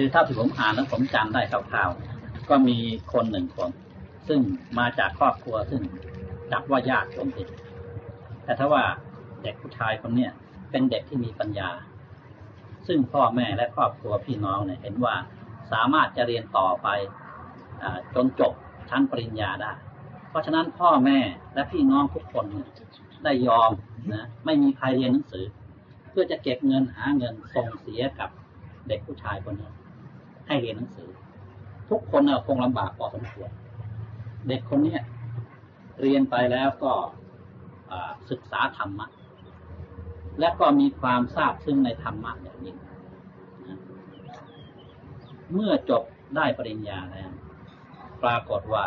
คือถ้าที่ผมอ่านแล้วผมจำได้คร่าวๆก็มีคนหนึ่งคนซึ่งมาจากครอบครัวซึ่งจับว่ายากจนติดแต่ถ้าว่าเด็กผู้ชายคนเนี้ยเป็นเด็กที่มีปัญญา ซึ่งพ่อแม่และครอบครัวพี่น้องเนี่ยเห็นว่าสามารถจะเรียนต่อไปอจนจบชั้นปริญญาได้ เพราะฉะนั้นพ่อแม่และพี่น้องทุกคนได้ยอมนะไม่มีใครเรียนหนังสือ เพื่อจะเก็บเงินหาเงินส่งเสียกับเด็กผู้ชายคนนี้ ให้เรียนหนังสือ ทุกคนคงลำบากพอสมควรเด็กคนเนี้ยเรียนไปแล้วก็ศึกษาธรรมะ และก็มีความทราบซึ่งในธรรมะอย่างยิ่งเมื่อจบได้ปริญญาแล้วปรากฏว่า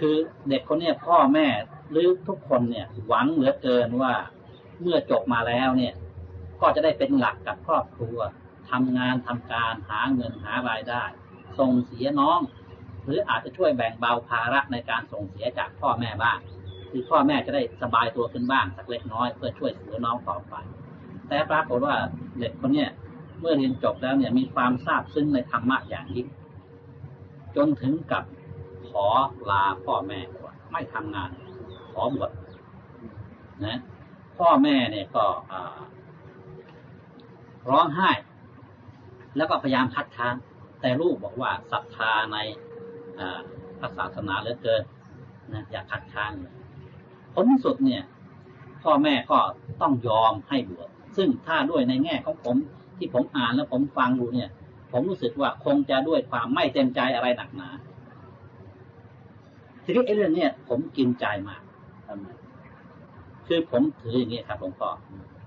คือเด็กคนนี้พ่อแม่หรือทุกคนเนี่ย หวังเหลือเกินว่า เมื่อจบมาแล้วเนี่ย ก็จะได้เป็นหลักกับครอบครัว ทำงานทำการหาเงินหารายได้ ส่งเสียน้อง หรืออาจจะช่วยแบ่งเบาภาระในการส่งเสียจากพ่อแม่บ้างคือพ่อแม่จะได้สบายตัวขึ้นบ้างสักเล็กน้อยเพื่อช่วยเหลือน้องต่อไป แต่ปรากฏว่าเด็กคนเนี้ยเมื่อเรียนจบแล้วเนี่ยมีความทราบซึ้งในธรรมะอย่างยิ่งจนถึงกับขอลาพ่อแม่ไม่ทำงาน ขอบวชนะ พ่อแม่เนี่ยก็ร้องไห้ แล้วก็พยายามคัดค้าน แต่ลูกบอกว่าศรัทธาในพระศาสนาเหลือเกินนะอย่าคัดค้านเลยผลที่สุดเนี่ย พ่อแม่ก็ต้องยอมให้บวชซึ่งถ้าด้วยในแง่ของผมที่ผมอ่านแล้วผมฟังดูเนี่ย ผมรู้สึกว่าคงจะด้วยความไม่เต็มใจอะไรหนักหนาทีนี้ไอ้เรื่องเนี้ยผมกินใจมากทำไมคือผมถืออย่างนี้ครับหลวงพ่อ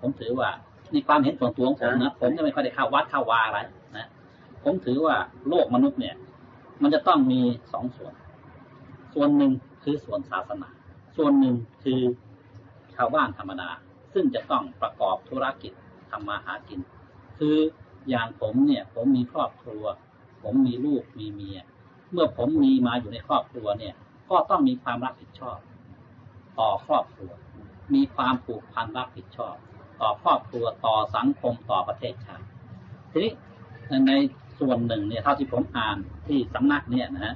ผมถือว่าในความเห็นส่วนตัวของผมนะผมจะไม่ค่อยได้เข้าวัดเข้าวาอะไร ผมถือว่าโลกมนุษย์เนี่ย มันจะต้องมีสองส่วน ส่วนหนึ่งคือส่วนศาสนา ส่วนหนึ่งคือชาวบ้านธรรมดา ซึ่งจะต้องประกอบธุรกิจทำมาหากิน คืออย่างผมเนี่ย ผมมีครอบครัว ผมมีลูกมีเมีย เมื่อผมมีมาอยู่ในครอบครัวเนี่ย ก็ต้องมีความรับผิดชอบ ต่อครอบครัว มีความผูกพันรับผิดชอบ ต่อครอบครัวต่อสังคมต่อประเทศชาติทีนี้ใน ส่วนหนึ่งเนี่ยเท่าที่ผมอ่านที่สำนักเนี่ยนะฮะ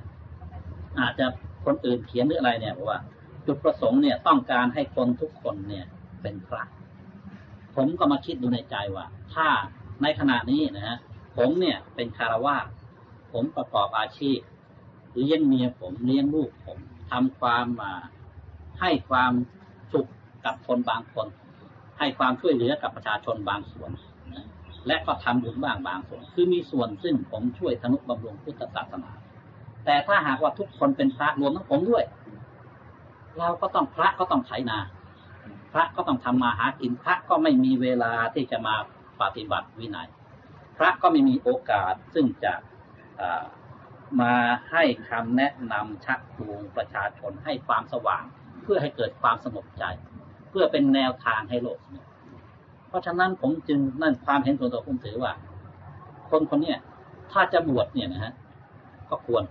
อาจจะคนอื่นเขียนหรืออะไรเนี่ยบอกว่า จุดประสงค์เนี่ยต้องการให้คนทุกคนเนี่ยเป็นพระ ผมก็มาคิดดูในใจว่า ถ้าในขณะนี้นะฮะผมเนี่ยเป็นคารวาผมประกอบอาชีพเลี้ยงเมียผมเลี้ยงลูกผมทำความมาให้ความสุขกับคนบางคน ให้ความช่วยเหลือกับประชาชนบางส่วนนะ และก็ทำบุญบ้างบางส่วนคือมีส่วนซึ่งผมช่วยทนุบำรุงพุทธศาสนา แต่ถ้าหากว่าทุกคนเป็นพระรวมทั้งผมด้วย เราก็ต้องพระก็ต้องไถนา พระก็ต้องทำมาหากินพระก็ไม่มีเวลาที่จะมาปฏิบัติวินัย พระก็ไม่มีโอกาสซึ่งจะมาให้คำแนะนำชักจูงประชาชนให้ความสว่าง เพื่อให้เกิดความสงบใจ เพื่อเป็นแนวทางให้โลกเพ ราะฉะนั้นผมจึงนั่นความเห็นส่วนตัวผมถือว่า คนคนนี้ถ้าจะบวชเนี่ยนะฮะก็ควร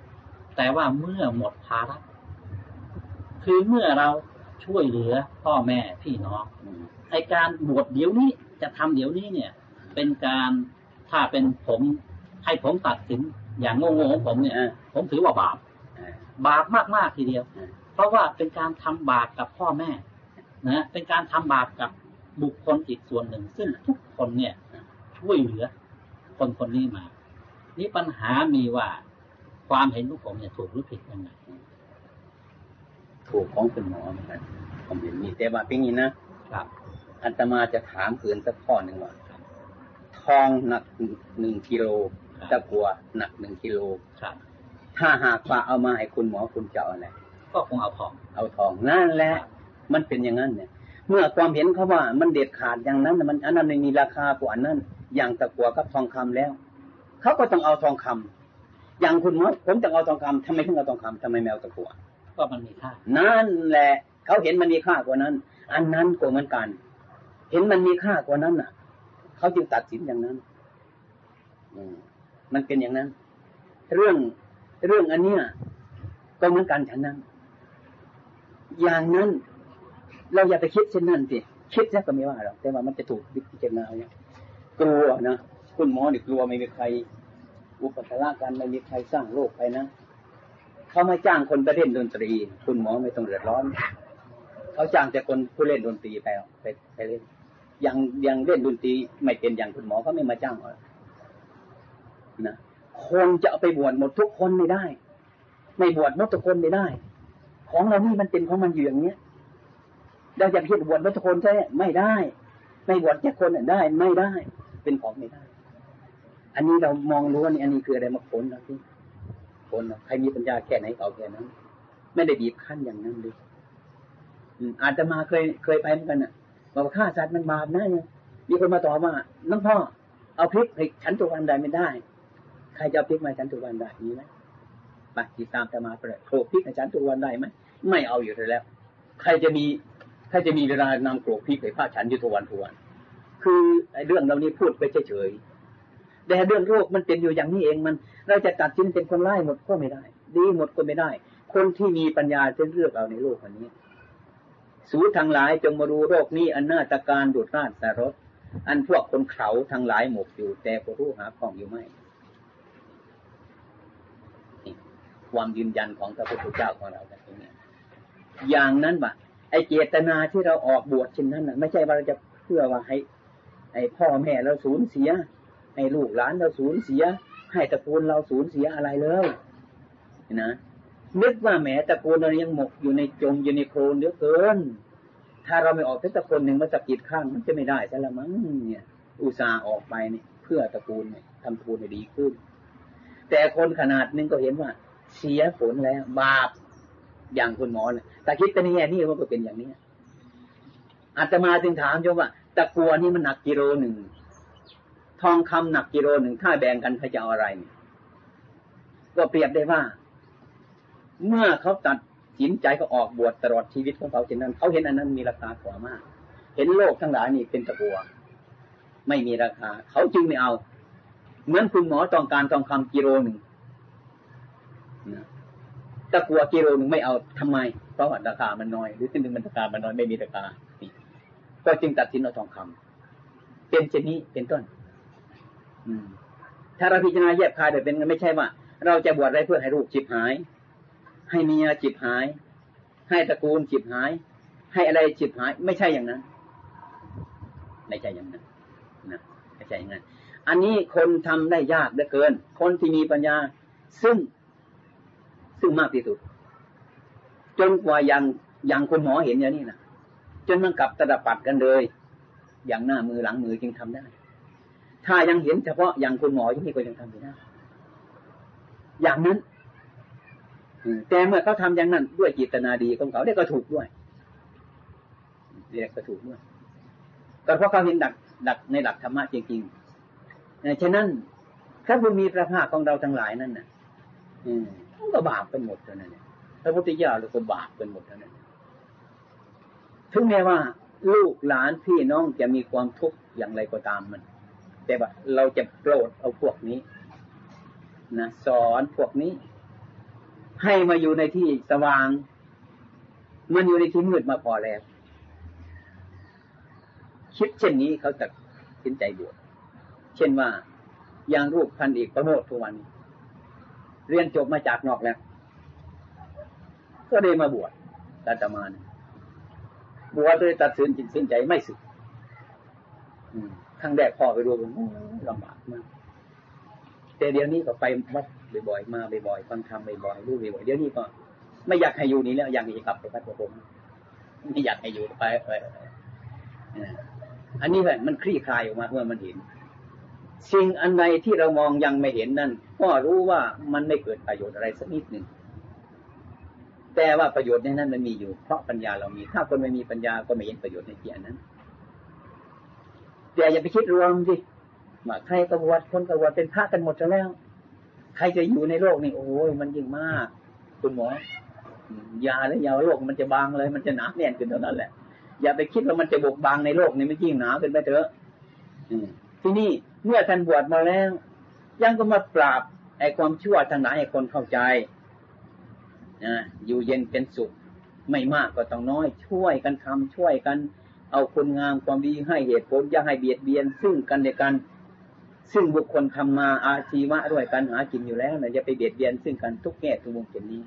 แต่ว่าเมื่อหมดภาระคือเมื่อเราช่วยเหลือพ่อแม่พี่น้องไอการบวชเดี๋ยวนี้จะทำเดี๋ยวนี้เนี่ย เป็นการถ้าเป็นผมให้ผมตัดสินอย่างงงๆของผมเนี่ยผมถือว่าบาปบาปมากๆทีเดียว เพราะว่าเป็นการทำบาปกับพ่อแม่นะเป็นการทำบาปกับ บุคคลอีกส่วนหนึ่ง ซึ่งทุกคนเนี่ยช่วยเหลือ คนคนนี้มา นี่ปัญหามีว่าความเห็นของผมเนี่ยถูกหรือผิดยังไงถูกของคุณหมอเหมือนกันผมเห็นมีแต่ว่าเป็นอย่างนี้นะครับอัตมาจะถามเกินสักข้อหนึ่งว่าทองหนักหนึ่งกิโลตะกัวหนักหนึ่งกิโลถ้าหากว่าเอามาให้คุณหมอคุณจะเอาอะไรก็คงเอาทอง เอาทองนั่นแหละมันเป็นอย่างนั้นเนี่ย เมื่อความเห็นเขาว่ามันเด็ดขาดอย่างนั้นมันอันนั้นไม่มีราคากว่านั้น อย่างตะกัวกับทองคำแล้วเขาก็ต้องเอาทองคำอย่างคุณมดผมจะเอาทองคำทำไมถึงเอาทองคำทำไมแมวตะกัวก็มันมีค่า นั่นแหละเขาเห็นมันมีค่ากว่านั้น อันนั้นก็เหมือนกัน เห็นมันมีค่ากว่านั้นน่ะเขาจึงตัดสินอย่างนั้นอืมมันเป็นอย่างนั้น เรื่องเรื่องอันเนี้ยก็เหมือนกันฉันนั้น อย่างนั้น เราอย่าไปคิดเช่นนั้นสิคิดแล้วก็ไม่ว่าหรอกแต่ว่ามันจะถูกพิจารณาเนี่ยกลัวนะคุณหมอเนี่ยกลัวไม่มีใคร อุปการะกันไม่มีใครสร้างโรคไปนะเขาไม่จ้างคนไปเล่นดนตรี คุณหมอไม่ต้องเดือดร้อนเขาจ้างแต่คนผู้เล่นดนตรีไปไปไปเล่นยังยังเล่นดนตรีไม่เป็นอย่างคุณหมอเขาไม่มาจ้างเรานะคนจะเอาไปบวชหมดทุกคนไม่ได้ ไม่บวชหมดทุกคนไม่ได้ ของเรานี่มันเป็นของมันอยู่อย่างเนี้ย เราจะคิดบวชหมดทุกคนใช่ไม่ได้ ไม่บวชแค่คนได้ไม่ได้ เป็นของไม่ได้ อันนี้เรามองรู้ว่านี่อันนี้คืออะไรมาผลนะที่ผลใครมีปัญญาแค่ไหนเอาแค่นั้น ไม่ได้บีบขั้นอย่างนั้นเลยอาจจะมาเคยเคยไปเหมือนกันอะบอกฆ่าสัตว์มันบาปนะเนี่ยมีคนมาต่อว่าน้องพ่อเอาพริกให้ฉันทุกวันได้ไม่ได้ ใครจะเอาพริกมาฉันทุกวันได้มีไหมไปติดตามจะมาเปิดโขพริกให้ฉันทุกวันได้ไหมไม่เอาอยู่แล้ว ใครจะมี ใครจะมีเวลานำโขลกพริกให้พระฉันอยู่ทุกวันทวน คือไอ้เรื่องเรานี้พูดไปเฉยๆแต่เรื่องโรคมันเป็นอยู่อย่างนี้เองมัน เราจะตัดสินเป็นคนไล่หมดก็ไม่ได้ ดีหมดก็ไม่ได้ คนที่มีปัญญาจะเลือกเอาในโลกอันนี้ สูทางหลายจงมาดูโรคนี้อันน่าตะการดุดราดสารสอันพวกคนเขาทางหลายหมกอยู่ แต่ก็รู้หาของอยู่ไม่ความยืนยันของพระพุทธเจ้าของเราแบบนี้อย่างนั้นบ่ ไอเจตนาที่เราออกบวชเช่นนั้นนะไม่ใช่ว่าเราจะเพื่อว่าให้ไอพ่อแม่เราสูญเสียให้ลูกหลานเราสูญเสีย ให้ตระกูลเราสูญเสียอะไรเลยนะนึกว่าแหมตระกูลเรายังหมกอยู่ในจมอยู่ในโคลนเยอะเกิน ถ้าเราไม่ออกเป็นตระกูลหนึ่งมาสกิดข้างมันจะไม่ได้ใช่ละมั้งเนี่ย อุตส่าห์ออกไปเนี่ยเพื่อตระกูลเนี่ยทำตระกูลให้ดีขึ้น แต่คนขนาดนึงก็เห็นว่า เสียผลแล้ว บาปอย่างคุณหมอเนี่ย แต่คิดแต่ในแง่นี้มันก็เป็นอย่างนี้อาจจะมาจึงถามโยมว่าตะกัวนี่มันหนักกิโลหนึ่งทองคำหนักกิโลหนึ่งถ้าแบ่งกันเขาจะเอาอะไร ก็เปรียบได้ว่า เมื่อเขาตัดสินใจเขาออกบวชตลอดชีวิตของเขาเช่นนั้นเขาเห็นอันนั้นมีราคากว่ามาก เห็นโลกทั้งหลายนี่เป็นตะกัว ไม่มีราคา เขาจึงไม่เอา เหมือนคุณหมอต้องการทองคำกิโลหนึ่ง ตะกัวกิโลหนึ่งไม่เอาทำไม เพราะว่าราคามันน้อย หรือสิ่หนึ่งมันราคามันน้อยไม่มีราคาก็จึงตัดสินเอาทองคำเป็นเช่นนี้เป็นต้น อืม ถ้าเราพิจารณาแยกคายโดยเป็นไม่ใช่ว่า เราจะบวชอะไรเพื่อให้ลูกจิบหาย ให้เมียจิบหาย ให้ตระกูลจิบหาย ให้อะไรจิบหาย ไม่ใช่อย่างนั้นไม่ใช่อย่างนั้นนะไม่ใช่อย่างนั้น อันนี้คนทำได้ยากเหลือเกิน คนที่มีปัญญา ซึ่ง ซึ่งมากที่สุด จนกว่าอย่างอย่างคนหมอเห็นอย่างนี้นะจนมันกลับตะปัดกันเลย อย่างหน้ามือหลังมือจึงทำได้ ถ้ายังเห็นเฉพาะอย่างคุณหมอที่นี่ก็ยังทำไม่ได้ อย่างนั้นแต่เมื่อเขาทำอย่างนั้นด้วยจิตนาดีของเขาได้ก็ถูกด้วยเรียกก็ถูกด้วยก็เพราะเขาเห็นดักดักในหลักธรรมะจริงๆฉะนั้นพระบุญมีพระภาคของเราทั้งหลายนั่นน่ะอื มก็บาปเป็นหมดเท่านั้นพระพุทธเจ้าเราก็บาปเป็นหมดเท่านั้นถึงแม้ว่า ลูกหลานพี่น้องจะมีความทุกข์อย่างไรก็ตามมัน แต่ว่าเราจะโปรดเอาพวกนี้นะสอนพวกนี้ ให้มาอยู่ในที่สว่าง มันอยู่ในที่มืดมาพอแล้วคิดเช่นนี้เขาจะสินใจบวชเช่นว่าอย่างรูปพันเอกประโมททุกวัน เรียนจบมาจากนอกแล้ว ก็ได้มาบวชอาตมานบวชโดยตัดสินจิตสินใจไม่สึกทั้งแรกพ่อไปดูผมลำบากมากแต่เดี๋ยวนี้ก็ไปวัดบ่อยๆมาบ่อยๆฟังธรรมบ่อยๆรู้บ่อยๆเดี๋ยวนี้ก็ ไม่อยากให้อยู่นี้แล้วอยากจะกลับไปพัดผมไม่อยากให้อยู่ไปไปอันนี้แหละมันคลี่คลายออกมาเมื่อมันเห็น สิ่งอันใดที่เรามองยังไม่เห็นนั่น ก็รู้ว่ามันไม่เกิดประโยชน์อะไรสักนิดหนึ่งแต่ว่าประโยชน์ในนั้นมันมีอยู่ เพราะปัญญาเรามี ถ้าคนไม่มีปัญญาก็ไม่เห็นประโยชน์ในที่อันนั้น แต่อย่าไปคิดรวมสิว่าใครกบวชคนกบวชเป็นพระกันหมดแล้ว ใครจะอยู่ในโลกนี่โอ้ยมันยิ่งมาก คุณหมอยาและยาโลกมันจะบางเลย มันจะหนาแน่นขึ้นเท่านั้นแหละ อย่าไปคิดว่ามันจะบกบางในโลกนี่มันยิ่งหนาขึ้นไปเถอะที่นี่ เมื่อท่านบวชมาแล้ว ยังก็มาปราบไอ้ความชั่วทางไหนให้คนเข้าใจนะอยู่เย็นเป็นสุข ไม่มากก็ต้องน้อย ช่วยกันทำช่วยกัน เอาคุณงามความดีให้เหตุผลอย่าให้เบียดเบียน ซึ่งกันและกัน ซึ่งบุคคลทำมาอาชีวะด้วยกันหากินอยู่แล้วเนี่ยจะไปเบียดเบียนซึ่งกันทุกแง่ทุกมุมเช่นนี้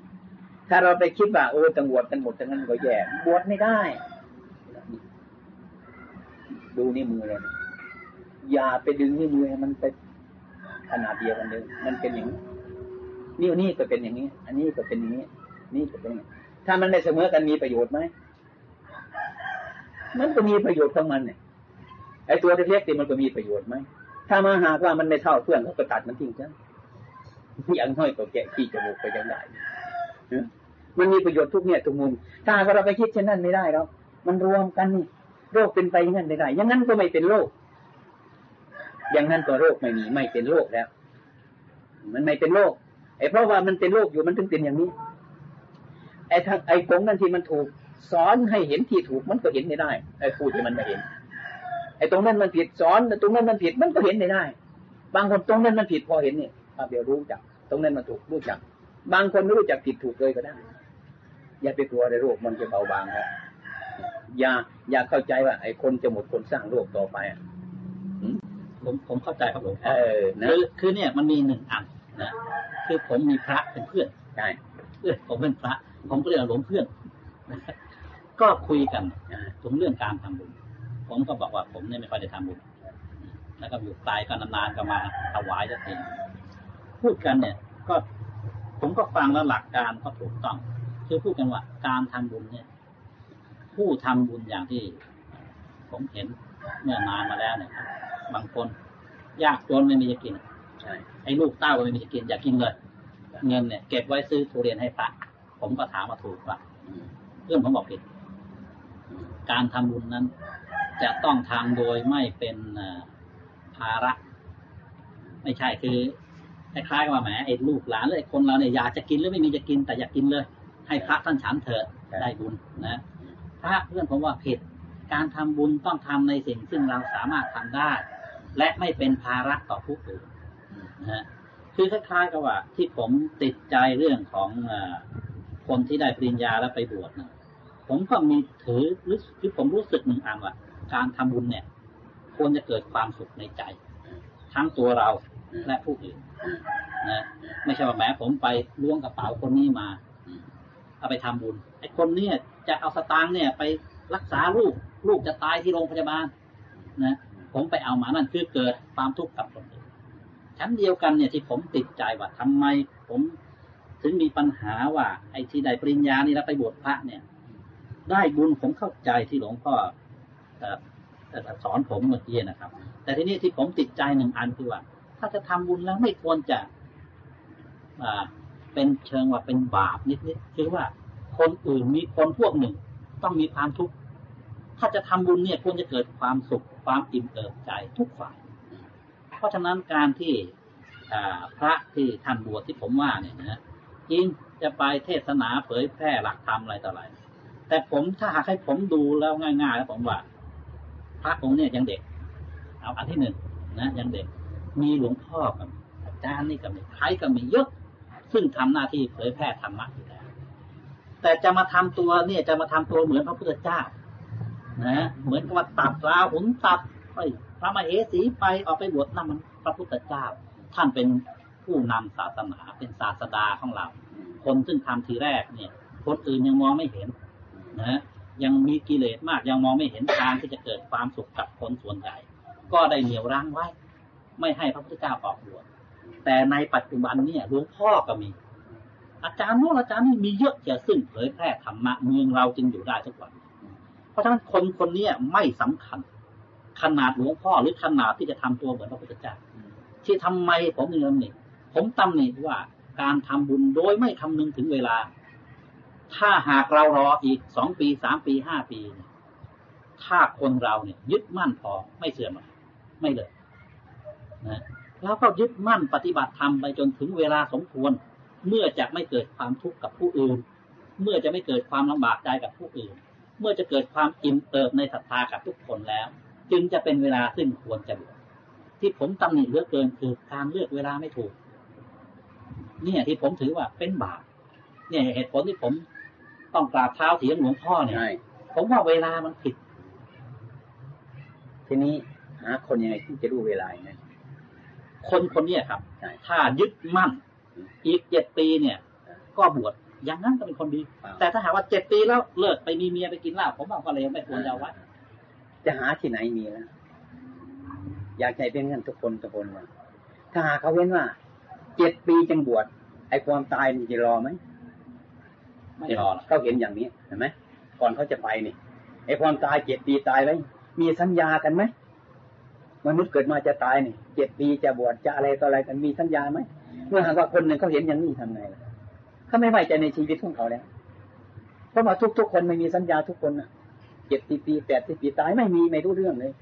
ถ้าเราไปคิดว่าโอ้ตังวดกันหมดทั้งนั้นก็แย่บวชไม่ได้ ดูนี่มือเลยนะ อย่าไปดึงนี่มือให้มันไปขนาดเดียวกันเลยมันเป็นอย่างนี้นิ้วนี่ก็เป็นอย่างนี้ อันนี้ก็เป็นอย่างนี้ นี่ก็เป็นถ้ามันไม่เสมอกันมีประโยชน์ไหมมันก็มีประโยชน์ของมันเนี่ยไอ้ตัวเล็กๆนี่มันก็มีประโยชน์ไหมถ้ามาหากว่ามันไม่เท่าเพื่อนก็ตัดมันทิ้งซะอย่างน้อยก็แกะขี้จมูกไปยังได้มันมีประโยชน์ทุกเนี่ยทุกมุม ถ้าเราไปคิดเช่นนั้นไม่ได้แล้วมันรวมกันนี่โรคเป็นไปอย่างนั้นไม่ได้อย่างนั้นก็ไม่เป็นโรค อย่างนั้นก็โรคไม่มีไม่เป็นโรคแล้ว มันไม่เป็นโรคไอ้เพราะว่ามันเป็นโรคอยู่มันถึงเป็นอย่างนี้ไอ้ทางไอ้กงนั่นที่มันถูกสอนให้เห็นที่ถูกมันก็เห็นไม่ได้ไอ้ผู้ที่มันไม่เห็น ไอ้ตรงนั้นมันผิดสอนตรงนั้นมันผิดมันก็เห็นไม่ได้ บางคนตรงนั้นมันผิดพอเห็นเนี่ยเดี๋ยวรู้จัก ตรงนั้นมันถูกรู้จัก บางคนไม่รู้จักผิดถูกเลยก็ได้ อย่าไปกลัวในโรคมันจะเบาบางครับอย่าอย่าเข้าใจว่าไอ้คนจะหมดคนสร้างโรคต่อไปอะ ผมผมเข้าใจครับหลวงพ่เอออนะคือคือเนี่ยมันมีหนึ่งอันนะคือผมมีพระเป็นเพื่อนใช่เพื่อนผมเป็นพระ ผมก็เรียกว่าหลวงเพื่อนก็คุยกันอ่าถึงเรื่องการทำบุญ ผมก็บอกว่าผมเนี่ยไม่ค่อยได้ทำบุญแล้วก็อยู่ไกลก็นานๆก็มาถวายสักทีพูดกันเนี่ย ก็ผมก็ฟังแล้วหลักการก็ถูกต้อง คือพูดกันว่า การทำบุญเนี่ย ผู้ทำบุญอย่างที่ ผมเห็นเมื่อนานมาแล้วเนี่ยครั บบางคนยากจนไม่มีจะกินใช่ไอ้ลูกเต้าก็ไม่มีจะกินอยากกินเลยเงินเนี่ยเก็บไว้ซื้อทุเรียนให้พระผมก็ถามมาถูกป่ะอืมเพื่อนผมบอกผิด การทำบุญนั้น จะต้องทำโดยไม่เป็นเอ่อภาระ ไม่ใช่คือคล้ายๆกับว่าแหมไอ้ลูกหลานเลยคนเราเนี่ยอยากจะกินหรือไม่มีจะกินแต่อยากกินเลย ให้พระท่านฉันเถอะได้บุญนะพระเพื่อนผมว่าผิด การทำบุญต้องทำในสิ่งซึ่งเราสามารถทำได้ และไม่เป็นภาระต่อผู้อื่นนะฮะคือคล้ายๆกับว่า ที่ผมติดใจเรื่องของอคนที่ได้ปริญญาแล้วไปบวชนะผมก็มีถือหรือคือผมรู้สึกหนึ่งอันว่าการทำบุญเนี่ย ควรจะเกิดความสุขในใจ ทั้งตัวเราและผู้อื่นนะไม่ใช่ว่าแหมผมไปล้วงกระเป๋าคนนี้มาเอาไปทำบุญไอ้คนเนี่ยจะเอาสตางค์เนี่ย ไปรักษาลูกลูกจะตายที่โรงพยาบาล นะ ผมไปเอามานั่นคือเกิดความทุกข์กับคนอื่นชั้นเดียวกันเนี่ยที่ผมติดใจว่าทำไมผมถึงมีปัญหาว่า ไอ้ที่ได้ปริญญานี่แล้วไปบวชพระเนี่ย ได้บุญผมเข้าใจที่หลวงพ่อสอนผมเมื่อกี้นะครับ แต่ทีนี้ที่ผมติดใจหนึ่งอันคือว่า ถ้าจะทำบุญแล้วไม่ควรจะอ่าเป็นเชิงว่าเป็นบาปนิดๆคือว่าคนอื่นมีคนพวกหนึ่ง ต้องมีความทุกข์ถ้าจะทำบุญเนี่ยควรจะเกิดความสุข ความอิ่มเอิบใจทุกฝ่าย เพราะฉะนั้นการที่พระที่ท่านบวชที่ผมว่าเนี่ยนะจริงจะไปเทศนาเผยแพร่หลักธรรมอะไรต่ออะไร แต่ผมถ้าหากให้ผมดูแล้วง่ายๆแล้วผมว่า พระองค์เนี่ยยังเด็ก เอาอันที่หนึ่งนะยังเด็ก มีหลวงพ่อกับอาจารย์นี่กับมีใครก็มีเยอะ ซึ่งทำหน้าที่เผยแพร่ธรรมะอยู่แล้วแต่จะมาทำตัวเนี่ยจะมาทำตัวเหมือนพระพุทธเจ้า นะเหมือนกับว่าตัดราหุนตัดไอ้พระมาเหสีไปออกไปบวชนั่นมันพระพุทธเจ้า ท่านเป็นผู้นำศาสนาเป็นศาสดาของเรา คนซึ่งทำทีแรกเนี่ย คนอื่นยังมองไม่เห็นนะยังมีกิเลสมากยังมองไม่เห็นทางที่จะเกิดความสุขกับคนส่วนใหญ่ ก็ได้เหนี่ยวรั้งไว้ ไม่ให้พระพุทธเจ้าออกบวชแต่ในปัจจุบันเนี่ยหลวงพ่อก็มี อาจารย์โน้นอาจารย์นี่มีเยอะแยะซึ่งเผยแพร่ธรรมะเมืองเราจึงอยู่ได้ทุกวัน ราะฉะนั้นคนคนนี้ไม่สำคัญ ขนาดหลวงพ่อหรือขนาดที่จะทำตัวเหมือนพระพุทธเจ้าที่ทำไมผมมีตำหนิผมตำหนิว่าการทำบุญโดยไม่คำนึงถึงเวลา ถ้าหากเรารออีกสองปีสามปีห้าปี ถ้าคนเราเนี่ยยึดมั่นพอไม่เสื่อมไม่เลยนะแล้วก็ยึดมั่นปฏิบัติธรรมไปจนถึงเวลาสมควร เมื่อจะไม่เกิดความทุกข์กับผู้อื่น เมื่อจะไม่เกิดความลำบากใจกับผู้อื่น เมื่อจะเกิดความอิ่มเอิบในศรัทธากับทุกคนแล้ว จึงจะเป็นเวลาซึ่งควรจะบวชที่ผมตำหนิเหลือเกินคือการเลือกเวลาไม่ถูก เนี่ยที่ผมถือว่าเป็นบาปเนี่ยเหตุผลที่ผมต้องกราบเท้าเสียงหลวงพ่อเนี่ยใช่ผมว่าเวลามันผิด ทีนี้หาคนยังไงที่จะรู้เวลาอย่างนั้นคนคนเนี้ยครับใช่ถ้ายึดมั่นอืมอีกเจ็ดปีเนี่ย ก็บวช อย่างนั้นก็เป็นคนดีครับแต่ถ้าหากว่าเจ็ดปีแล้วเลิกไปมีเมียไปกินเหล้าผมว่าก็เลยไม่ควรจะเอาไว้จะหาที่ไหนมีแล้วอยากใจเป็นเงินทุกคนทุกคนว่าถ้าหากเขาเว้นว่าเจ็ดปีจึงบวชไอ้ความตายมันจะรอไหมไม่รอหรอกเขาเห็นอย่างนี้เห็นไหมก่อนเขาจะไปนี่ไอ้ความตายเจ็ดปีตายไว้มีสัญญากันไหมมนุษย์เกิดมาจะตายนี่เจ็ดปีจะบวชจะอะไรต่ออะไรกันมีสัญญาไหมเมื่อหากว่าคนหนึ่งเขาเห็นอย่างนี้ทำไงล่ะ เขาไม่ไว้ใจในชีวิตของเขาแล้วเพราะว่าทุกๆคนไม่มีสัญญาทุกคนนะเจ็ดสิบปีแปดสิบปีตายไม่มีไม่รู้เรื่องเลย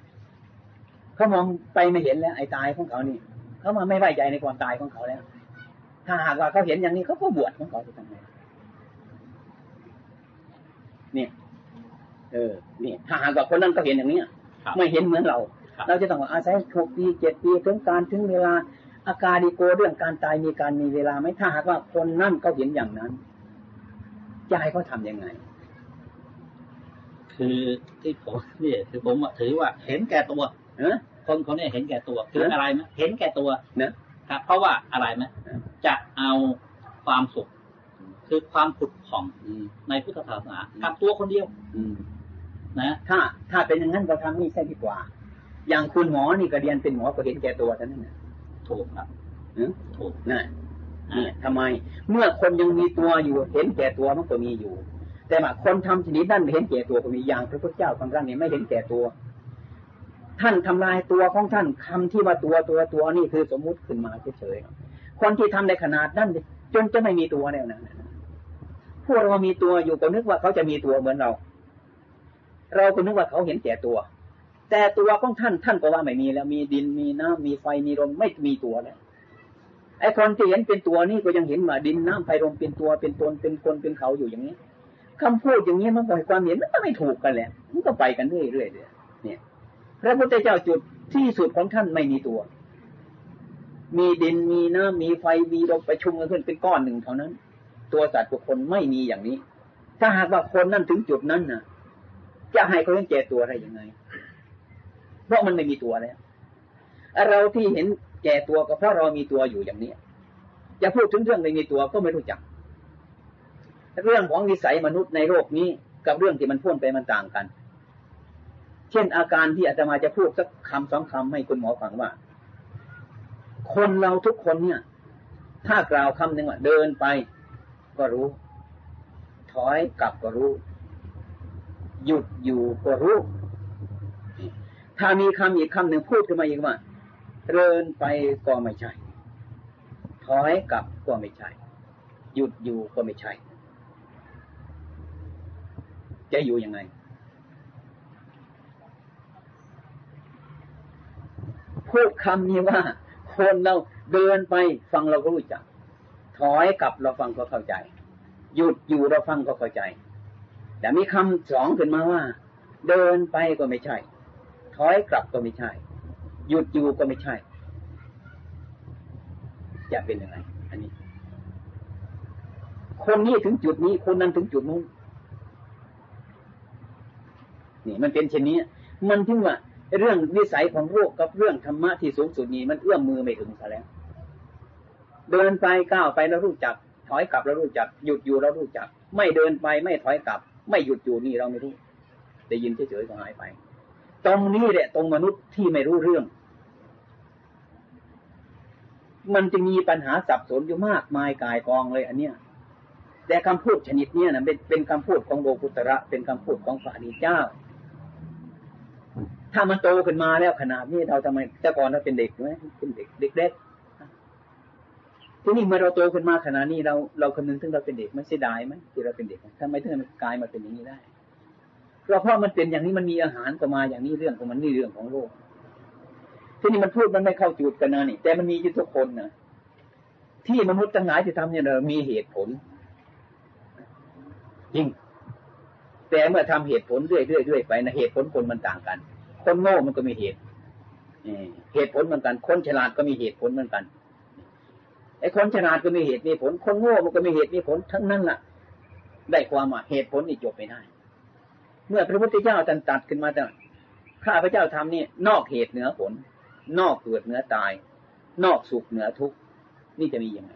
เขามองไปไม่เห็นแล้ว ไอ้ตายของเขานี่เขามาไม่ไว้ใจในความตายของเขาแล้ว ถ้าหากว่าเขาเห็นอย่างนี้เขาก็บวชของเขาจะทำไงเนี่ยเออเนี่ยถ้าหากว่าคนนั้นก็เห็นอย่างนี้ครับไม่เห็นเหมือนเราครับเราจะต้องอาศัยหกปีเจ็ดปีถึงการถึงเวลา อาการดีโกเรื่องการตายมีการมีเวลาไหมถ้าหากว่าคนนั่นเขาเห็นอย่างนั้นจะให้เขาทำยังไง คือที่ผมเนี่ยคือผมถือว่า เห็นแก่ตัวเออคนคนเนี้เห็นแก่ตัวคือเออออะไรไหมเห็นแก่ตัวเนอะครับ เพราะว่าอะไรไหมเออจะเอาความสุข คือความผุดผ่องอืมในพุทธศาสนากับตัวคนเดียวอืมนะถ้า ถ้าเป็นอย่างนั้นเราทำนี่ใช่ดีกว่า อย่างคุณหมอนี่ก็เรียนเป็นหมอก็เห็นแก่ตัวเท่านั้นนะ ถูกครับเออถูกนั่นเนี่ยทำไม เมื่อคนยังมีตัวอยู่เห็นแก่ตัวมันก็มีอยู่ แต่ว่าคนทำชนิดนั้นไม่เห็นแก่ตัวก็มีอย่างพระพุทธเจ้าของท่านเนี่ยไม่เห็นแก่ตัว ท่านทำลายตัวของท่านคำที่ว่าตัวตัวตัวนี่คือสมมุติขึ้นมาเฉยๆคนที่ทำในขนาดนั้นจนจะไม่มีตัวแล้วนะพวกเรามีตัวอยู่ก็นึกว่าเขาจะมีตัวเหมือนเรา เราก็นึกว่าเขาเห็นแก่ตัว แต่ตัวของท่านท่านก็ว่าไม่มีแล้วมีดินมีน้ำมีไฟมีลมไม่มีตัวแล้วไอ้คนที่เห็นเป็นตัวนี่ก็ยังเห็นว่าดินน้ำไฟลมเป็นตัวเป็นตนเป็นคนเป็นเขาอยู่อย่างนี้คำพูดอย่างนี้มันก็ให้ความเห็นมันก็ไม่ถูกกันแหละมันก็ไปกันเรื่อยเรื่อยเนี่ยพระพุทธเจ้าจุดที่สุดของท่านไม่มีตัว มีดินมีน้ำมีไฟมีลมประชุมกันขึ้นเป็นก้อนหนึ่งเท่านั้น ตัวสัตว์บุคคลไม่มีอย่างนี้ ถ้าหากว่าคนนั้นถึงจุดนั้นนะจะให้เขาเห็นแก่ตัวอะไรยังไง เพราะมันไม่มีตัวแล้วเราที่เห็นแก่ตัวก็เพราะเรามีตัวอยู่อย่างนี้จะพูดถึงเรื่องไม่มีตัวก็ไม่รู้จัก เรื่องของนิสัยมนุษย์ในโลกนี้กับเรื่องที่มันพ่นไปมันต่างกัน เช่นอาการที่อาตมาจะพูดสักคำสองคำให้คุณหมอฟังว่า คนเราทุกคนเนี่ย ถ้ากล่าวคำหนึ่งว่าเดินไปก็รู้ ถอยกลับก็รู้ หยุดอยู่ก็รู้ ถ้ามีคำอีกคำหนึ่งพูดขึ้นมาอีกว่าเดินไปก็ไม่ใช่ ถอยกลับก็ไม่ใช่ หยุดอยู่ก็ไม่ใช่ จะอยู่ยังไง พูดคำนี้ว่า คนเราเดินไปฟังเราก็รู้จัก ถอยกลับเราฟังก็เข้าใจ หยุดอยู่เราฟังก็เข้าใจ แต่มีคำสองขึ้นมาว่า เดินไปก็ไม่ใช่ ถอยกลับก็ไม่ใช่ หยุดอยู่ก็ไม่ใช่ จะเป็นยังไง อันนี้ คนนี้ถึงจุดนี้ คนนั้นถึงจุดนู้นนี่มันเป็นเช่นนี้ มันถึงว่า เรื่องวิสัยของโลกกับเรื่องธรรมะที่สูงสุดนี้มันเอื้อมมือไม่ถึงซะแล้ว เดินไปก้าวไปแล้วรู้จัก ถอยกลับแล้วรู้จัก หยุดอยู่แล้วรู้จัก ไม่เดินไปไม่ถอยกลับ ไม่หยุดอยู่นี่เราไม่รู้ได้ยินเฉยๆก็หายไป ตรงนี้แหละตรงมนุษย์ที่ไม่รู้เรื่อง มันจะมีปัญหาสับสนอยู่มากมายกายกองเลยอันเนี้ย แต่คำพูดชนิดเนี้ยนะเป็นเป็นคำพูดของโลกุตระ เป็นคำพูดของพระอริเจ้า ถ้ามันโตขึ้นมาแล้วขนาดนี้เราทำไมแต่ก่อนเราเป็นเด็กไหมเป็นเด็กเด็กเล็กทีนี่เมื่อเราโตขึ้นมาขนาดนี้เราเราคำนึงถึงเราเป็นเด็กไม่เสียดายไหมที่เราเป็นเด็กทำไมถึงกลายมาเป็นอย่างนี้ได้ เราะเพราะมันเป็นอย่างนี้มันมีอาหารก็มาอย่างนี้เรื่องของมันนี่เรื่องของโลก ที่นี่มันพูดมันไม่เข้าจุดกันนะนี่ แต่มันมีอยู่ทุกคนนะที่มนุษย์ทั้งหลายที่ทำเนี่ยเรามีเหตุผลจริง แต่เมื่อทำเหตุผลเรื่อยๆเรื่อยๆไปนะเหตุผลคนมันต่างกัน คนโง่มันก็มีเหตุเหตุผลเหมือนกัน คนฉลาดก็มีเหตุผลเหมือนกันไอ้คนฉลาดก็มีเหตุมีผล คนโง่มันก็มีเหตุมีผลทั้งนั้นล่ะ ได้ความว่าเหตุผลนี่จบไม่ได้ เมื่อพระพุทธเจ้าตรัสตัดขึ้นมาแต่ข้าพระเจ้าทำนี่นอกเหตุเหนือผล นอกเกิดเหนือตาย นอกสุขเหนือทุกข์นี่จะมียังไง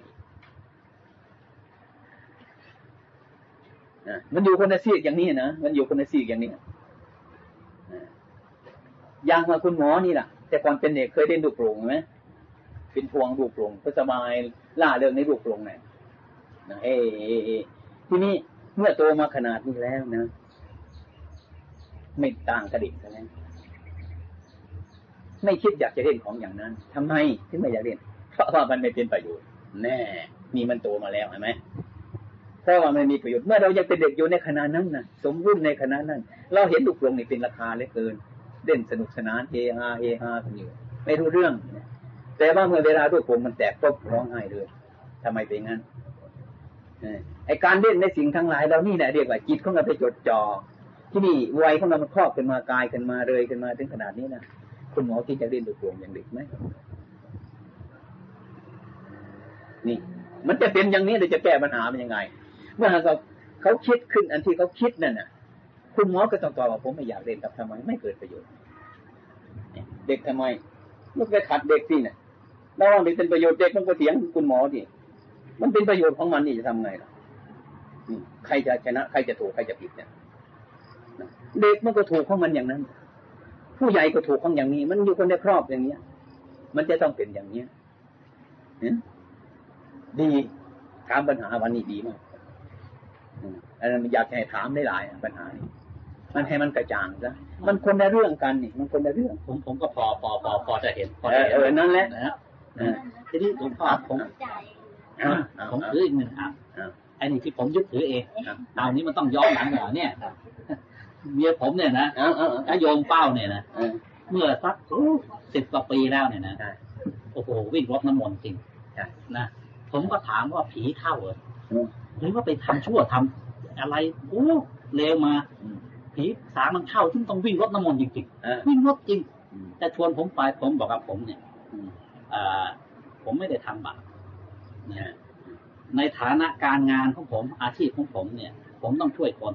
มันอยู่คนละซีกอย่างนี้นะ มันอยู่คนละซีกอย่างนี้อย่างมาคุณหมอนี่แหละแต่ก่อนเป็นเด็กเคยเล่นลูกโป่งไหมเป็นพวงลูกโป่งก็สบายล่าเรื่องในลูกโป่งเนี่ยเอ้ทีนี้เมื่อโตมาขนาดนี้แล้วนะ ไม่ต่างกระดิ่งแล้วไม่คิดอยากจะเล่นของอย่างนั้นทำไมถึงไม่อยากเล่น เพราะว่ามันไม่เป็นประโยชน์ แน่มีมันโตมาแล้วเห็นไหมเพราะว่ามันมีประโยชน์ เมื่อเรายังเป็นเด็กอยู่ในขณะนั้นนะสมรุ่นในขณะนั้น เราเห็นลูกโป่งนี่เป็นราคาเล็กเกิน เล่นสนุกสนานเฮฮาเฮฮากันอยู่ ไม่รู้เรื่อง แต่ว่าเมื่อเวลาลูกโป่งมันแตกก็ร้องไห้เลยทำไมเป็นงั้นไอการเล่นในสิ่งทั้งหลายเรานี่แหละเรียกว่าจิตของเราไปจดจ่อ ที่นี่วัยของเรามันครอบขึ้นมากายขึ้นมาเลยขึ้นมาถึงขนาดนี้นะคุณหมอที่จะเล่นลูกโป่งอย่างเด็กไหมนี่ มันจะเป็นอย่างนี้เราจะแก้ปัญหาเป็นยังไง เมื่อเขาเขาคิดขึ้นอันที่เขาคิดนั่นน่ะ คุณหมอก็ต้องตอบว่าผมไม่อยากเล่นกับทำไมไม่เกิดประโยชน์เด็กทำไมมันไปขัดเด็กที่เนี่ยระหว่างเด็กเป็นประโยชน์เด็กมันก็เถียงคุณหมอที่มันเป็นประโยชน์ของมันนี่จะทำไงล่ะใครจะชนะ ใครจะถูกใครจะผิดเนี่ย เด็กมันก็ถูกของมันอย่างนั้น ผู้ใหญ่ก็ถูกของอย่างนี้ มันอยู่คนในครอบอย่างเนี้ย มันจะต้องเป็นอย่างเนี้ยดีถามปัญหาวันนี้ดีมากอันนั้นอยากให้ถามได้หลายปัญหานี้มันให้มันกระจ่างซะมันคนละเรื่องกันนี่ มันคนละเรื่อง ผมผมก็พอพอพอพอจะเห็นพอเออเออนั่นแหละนะฮะทีนี้หลวงพ่อผมผมถืออีกหนึ่งอันไอ้นี่ที่ผมยึดถือเองเอานี้มันต้องย้อนหลังเหรอเนี่ย เมียผมเนี่ยนะถ้าโยมเป้าเนี่ยนะเมื่อสักสิบกว่าปีแล้วเนี่ยนะโอ้โหวิ่งรถน้ำมนต์จริงนะผมก็ถามว่าผีเข้าเหรอหรือว่าไปทำชั่วทำอะไรโอ้เลวมาผีสามันเข้าซึ่งต้องวิ่งรถน้ำมนต์จริงๆวิ่งรถจริง แต่ชวนผมไปผมบอกกับผมเนี่ยผมไม่ได้ทำบาปในฐานะการงานของผมอาชีพของผมเนี่ย ผมต้องช่วยคน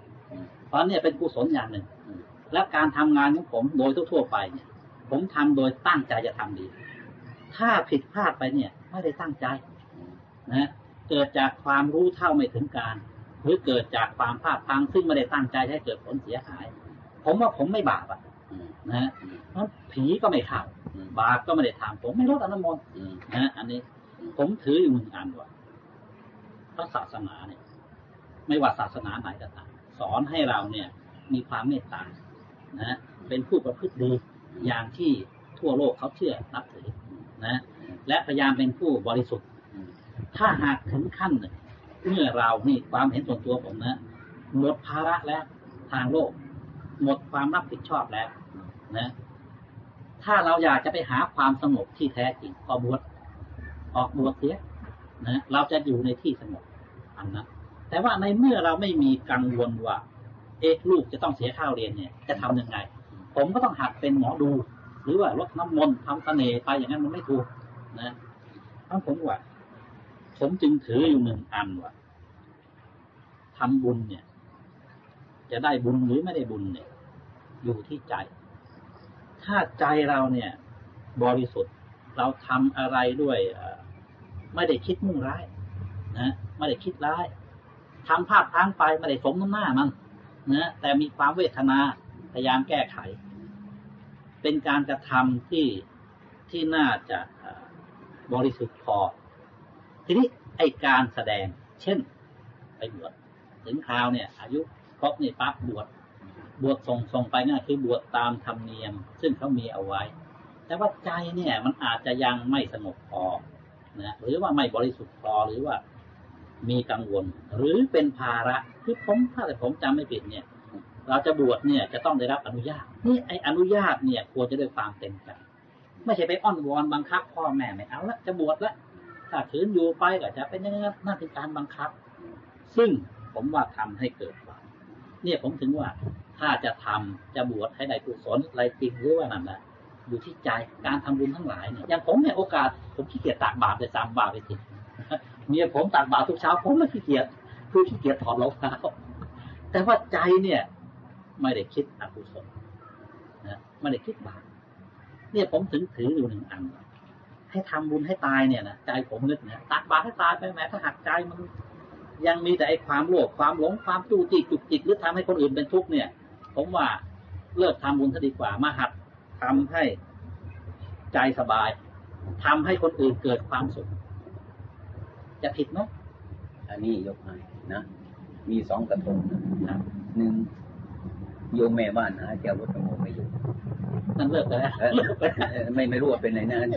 เพราะเนี่ยเป็นกุศลอย่างหนึ่ง แล้วการทำงานของผมโดยทั่วไปเนี่ย ผมทำโดยตั้งใจจะทำดี ถ้าผิดพลาดไปเนี่ย ไม่ได้ตั้งใจนะเกิดจากความรู้เท่าไม่ถึงการ หรือเกิดจากความพลาดพลังซึ่งไม่ได้ตั้งใจให้เกิดผลเสียหาย ผมว่าผมไม่บาปอะนะเพราะผีก็ไม่เข้าบาปก็ไม่ได้ทำผมไม่ลดอนุโมนนะอันนี้ ผมถืออยู่หนึ่งอันว่าพระศาสนาเนี่ย ไม่ว่าศาสนาไหนก็ตาม สอนให้เราเนี่ยมีความเมตตานะเป็นผู้ประพฤติดีอย่างที่ทั่วโลกเขาเชื่อนับถือนะและพยายามเป็นผู้บริสุทธิ์ ถ้าหากถึงขั้นหนึ่งเมื่อเรานี่ความเห็นส่วนตัวผมนะหมดภาระแล้วทางโลก หมดความรับผิดชอบแล้วนะถ้าเราอยากจะไปหาความสงบที่แท้จริงก็บวชออกบวชเสียนะเราจะอยู่ในที่สงบอันนั้น แต่ว่าในเมื่อเราไม่มีกังวลว่า เอ๊ะลูกจะต้องเสียข้าวเรียนเนี่ย จะทํำยังไง ผมก็ต้องหัดเป็นหมอดู หรือว่าลดน้ำมนต์ทำเสน่ห์ไปอย่างนั้นมันไม่ถูกนะทั้งผมว่า ผมจึงถืออยู่หนึ่งอันว่าทำบุญเนี่ย จะได้บุญหรือไม่ได้บุญเนี่ย อยู่ที่ใจ ถ้าใจเราเนี่ย บริสุทธิ์เราทำอะไรด้วยไม่ได้คิดมุ่งร้าย นะไม่ได้คิดร้าย ทำภาพทางไปไม่ได้สมน้ำหน้ามันนะแต่มีความเวทนาพยายามแก้ไข เป็นการกระทำที่ที่น่าจะบริสุทธิ์พอ ทีนี้ไอการแสดง เช่น ไปบวชถึงคราวเนี่ย อายุครบนี่ปั๊บบวชบวชส่งส่งไปง่ยคือบวชตามธรรมเนียม ซึ่งเขามีเอาไว้ แต่ว่าใจเนี่ย มันอาจจะยังไม่สงบพอนะหรือว่าไม่บริสุทธิ์พอหรือว่า มีกังวล หรือเป็นภาระคือผมถ้าแต่ผมจำไม่ผิดเนี่ย เราจะบวชเนี่ยจะต้องได้รับอนุญาตนี่ไออนุญาตเนี่ยควรจะได้ความเต็มใจไม่ใช่ไปอ้อนวอนบังคับพ่อแม่ไม่เอาละจะบวชละถ้าถืนอยู่ไปก็จะเป็นยังไงนั่นเป็นการบังคับ ซึ่งผมว่าทำให้เกิดบาปเนี่ยผมถึงว่าถ้าจะทำจะบวชให้ได้กุศลอะไรจริงหรือว่านั่นแหละอยู่ที่ใจการทำบุญทั้งหลายเนี่ยอย่างผมเนี่ยโอกาสผมขี้เกียจตากบาตรไปสามบาตรไปสิ เมียผมตากบาตรทุกเช้า ผมไม่ขี้เกียจคือขี้เกียจถอดรองเท้าแต่ว่าใจเนี่ย ไม่ได้คิดอกุศลนะไม่ได้คิดบาปเนี่ยผมถึงถืออยู่หนึ่งอัน ให้ทำบุญให้ตายเนี่ยนะใจผมนึกเนี่ยตักบาตรให้ตายไปแม้ถ้าหักใจมันยังมีแต่ไอ้ความโลภความหลงความจู้จี้จุกจิกหรือทำให้คนอื่นเป็นทุกข์เนี่ย ผมว่าเลิกทำบุญซะดีกว่ามาหัดทำให้ใจสบายทำให้คนอื่นเกิดความสุข จะผิดไหมอันนี้ยกให้นะ มีสองกระทงนะครับหนึ่งโยมแม่บ้านหาเจ้าวัดตโมไม่อยู่นั่นเลิกไปแล้วเออเลิกไปแล้วเออไม่ไม่รู้ว่าเป็นไหนนะมัน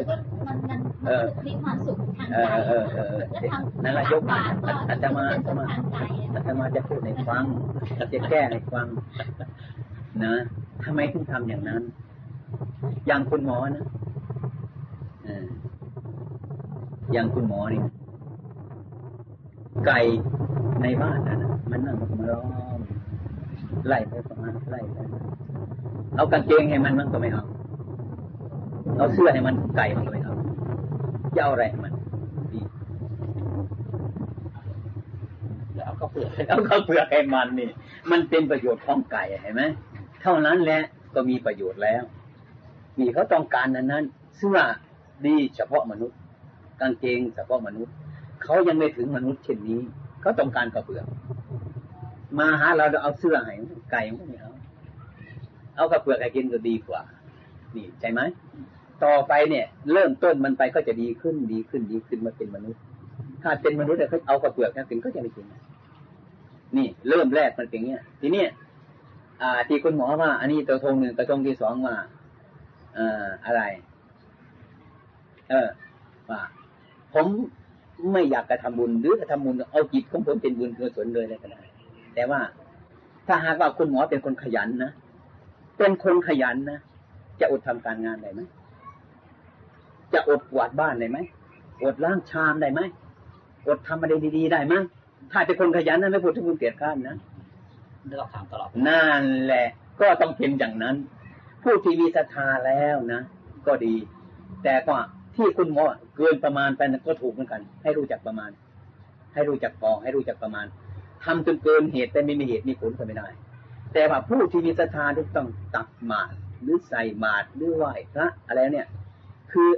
มันมันเออมีความสุขทางเอใจอเออเออเออแล้วทำนั่นแหละยกมาทำบาตรอาตมาก็อาตมาเป็นสุขทางใจอะอาตมาจะพูดให้ฟังจะแก้ให้ฟังนะทำไมถึงทำอย่างนั้น อย่างคุณหมอนะเอออย่างคุณหมอนี่ ไก่ในบ้านนะนะมันนั่งมาล้อมไล่ไปประมาณไล่ไปเอากางเกงให้มันมันก็ไม่เอาเอาเสื้อให้มันไก่มันก็ไม่เอาจะเอาอะไรมันดีแล้วเอาก็เปลือกเอาข้าวเปลือกให้มันนี่ มันเป็นประโยชน์ของไก่เห็นไหมเท่านั้นแหละก็มีประโยชน์แล้วนี่เขาต้องการนั้นนั้นเสื้อดีเฉพาะมนุษย์ กางเกงเฉพาะมนุษย์ เขายังไม่ถึงมนุษย์เช่นนี้เขาต้องการข้าวเปลือกมาหาเราเอาเสื้อให้ไก่ไม่เอาเอาข้าวเปลือกให้กินก็ดีกว่า นี่ใช่ไหมต่อไปเนี่ย เริ่มต้นมันไปก็จะดีขึ้นดีขึ้นดีขึ้นมาเป็นมนุษย์ ถ้าเป็นมนุษย์เนี่ยเขาเอาข้าวเปลือกให้กินก็จะไม่กินนี่ เริ่มแรกมันเป็นอย่างเงี้ยทีเนี้ยอ่า ที่คุณหมอว่า อันนี้ตัวทงหนึ่งกระทงที่สองว่าอ่าอะไร เออว่าผม ไม่อยากกระทำบุญ หรือกระทำบุญเอาจิตของผมเป็นบุญกุศลเลยเลยก็ได้ แต่ว่าถ้าหากว่าคุณหมอเป็นคนขยันนะเป็นคนขยันนะจะอดทำการงานได้ไหมจะอดกวาดบ้านได้ไหมอดล้างชามได้ไหมอดทำอะไรดีๆได้ไหมถ้าเป็นคนขยันนะไม่พูดถึงคุณเกียรติข้านนะเราถามตลอดนั่นแหละ ก็ต้องเป็นอย่างนั้น ผู้ที่มีศรัทธาแล้วนะ ก็ดี แต่ก็ ที่คุณหมอเกินประมาณไปก็ถูกเหมือนกัน ให้รู้จักประมาณ ให้รู้จักพอให้รู้จักประมาณทำจนเกินเหตุแต่ไม่มีเหตุมีผลก็ไม่ได้ แต่ว่าผู้ที่มีศรัทธาที่ต้องตักหมาดหรือใส่หมาดหรือไหว้พระอะไรเนี่ย คือ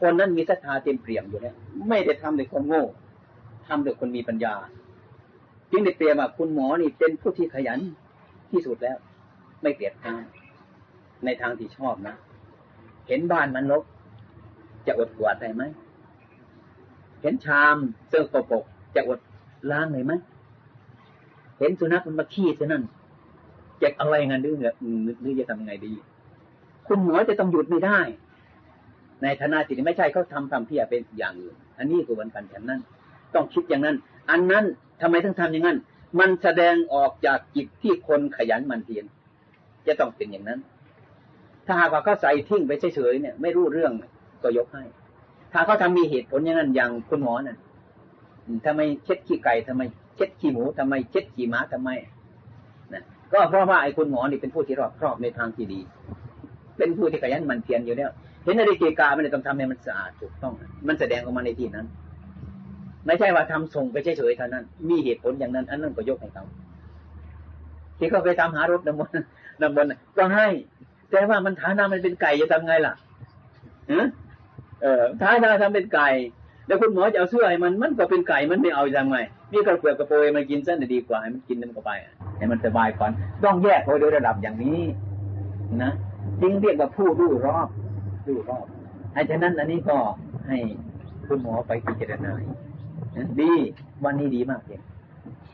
คนนั้นมีศรัทธาเต็มเปี่ยมอยู่แล้วไม่ได้ทำโดยคนโง่ทำโดยคนมีปัญญาจึงได้เปรียบว่าคุณหมอนี่เป็นผู้ที่ขยันที่สุดแล้ว ไม่เกลียดข้านในทางที่ชอบนะ เห็นบ้านมันรก จะอดกวาดได้ไหม เห็นชามเสื้อกปรกจะอดล้างได้ไหม เห็นสุนัขมันมาขี้ซะนั่นจะอะไรงินดื้อเนี่ยหรือจะทำยังไงดี คุณหมอจะต้องหยุดไม่ได้ ในฐานะที่ไม่ใช่เขาทำทำเพียเป็นอย่างอื่น อันนี้ก็เหมือนกันฉันนั้น ต้องคิดอย่างนั้น อันนั้นทำไมต้องทำอย่างนั้น มันแสดงออกจากจิตที่คนขยันมันเพียรจะต้องเป็นอย่างนั้น ถ้าหากว่าเขาใส่ทิ้งไปเฉยๆเนี่ย ไม่รู้เรื่อง ก็ยกให้ ถ้าเขาทำมีเหตุผลอย่างนั้นอย่างคุณหมอนั่นอืมทำไมเช็ดขี้ไก่ทำไม เช็ดขี้หมูทำไม เช็ดขี้ม้าทำไมนะก็เพราะว่าไอ้คุณหมอนี่เป็นผู้ที่รอบครอบในทางที่ดี เป็นผู้ที่ขยันมันเพียรอยู่แล้วเห็นอะไรเกกามันเลยต้องทำให้มันสะอาดถูกต้อง มันแสดงออกมาในที่นั้น ไม่ใช่ว่าทำส่งไปเฉยๆเท่านั้น มีเหตุผลอย่างนั้น อันนั้นก็ยกให้เขาที่เขาไปตามหารถน้ำมนต์น้ำมนต์ก็ให้ แต่ว่ามันฐานะมันเป็นไก่จะทำไงล่ะฮะ เออฐานะทำเป็นไก่ แล้วคุณหมอจะเอาเสื้อให้มันมันก็เป็นไก่มันไม่เอาจะทำไงนี่กระเปลือกกระโปรงมันกินซะดีกว่าให้มันกินมันก็ไปอะให้มันสบายก่อนต้องแยกโดยระดับอย่างนี้นะจึงเรียกว่าผู้รู้รอบรู้รอบไอ้ฉะนั้นอันนี้ก็ให้คุณหมอไปพิจารณานะดีวันนี้ดีมากเลย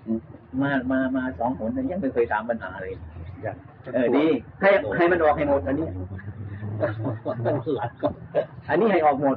อืมมามามาสองหนยังไม่เคยถามปัญหาเลยเออดีให้ให้มันออกให้หมดอันนี้ต้องหลัดก่อน อันนี้ให้ออกหมด